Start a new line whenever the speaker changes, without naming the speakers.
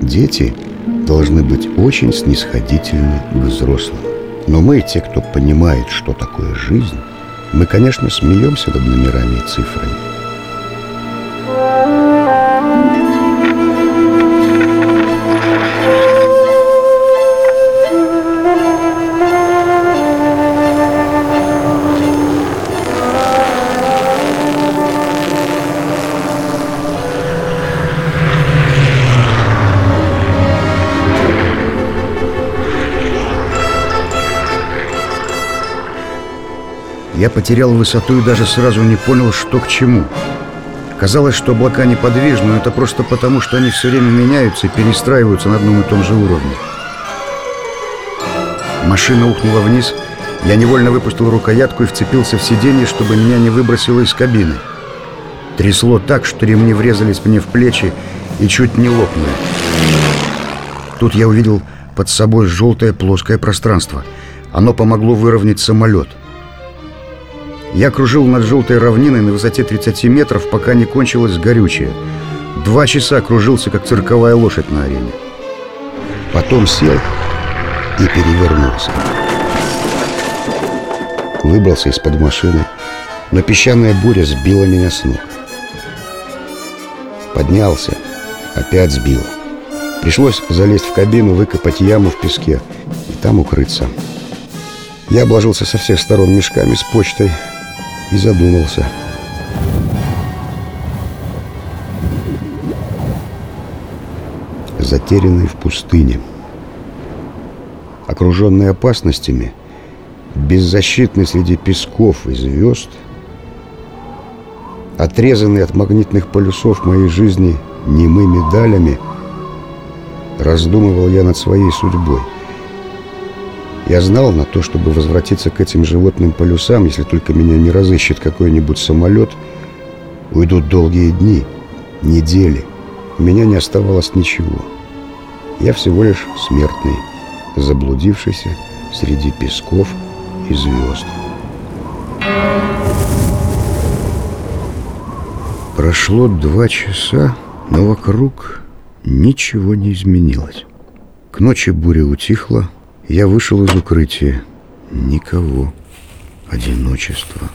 Дети должны быть очень снисходительны к взрослым. Но мы, те, кто понимает, что такое жизнь, мы, конечно, смеемся над номерами и цифрами. Я потерял высоту и даже сразу не понял, что к чему. Казалось, что облака неподвижны, но это просто потому, что они все время меняются и перестраиваются на одном и том же уровне. Машина ухнула вниз, я невольно выпустил рукоятку и вцепился в сиденье, чтобы меня не выбросило из кабины. Трясло так, что ремни врезались мне в плечи и чуть не лопнули. Тут я увидел под собой желтое плоское пространство. Оно помогло выровнять самолет. Я кружил над желтой равниной на высоте 30 метров, пока не кончилось горючее. Два часа кружился, как цирковая лошадь на арене. Потом сел и перевернулся. Выбрался из-под машины, но песчаная буря сбила меня с ног. Поднялся, опять сбила. Пришлось залезть в кабину, выкопать яму в песке и там укрыться. Я обложился со всех сторон мешками с почтой, и задумался. Затерянный в пустыне, окруженный опасностями, беззащитный среди песков и звезд, отрезанный от магнитных полюсов моей жизни немыми далями, раздумывал я над своей судьбой – я знал на то, чтобы возвратиться к этим животным полюсам, если только меня не разыщет какой-нибудь самолет, уйдут долгие дни, недели. У меня не оставалось ничего. Я всего лишь смертный, заблудившийся среди песков и звезд. Прошло два часа, но вокруг ничего не изменилось. К ночи буря утихла, я вышел из укрытия. Никого. Одиночество.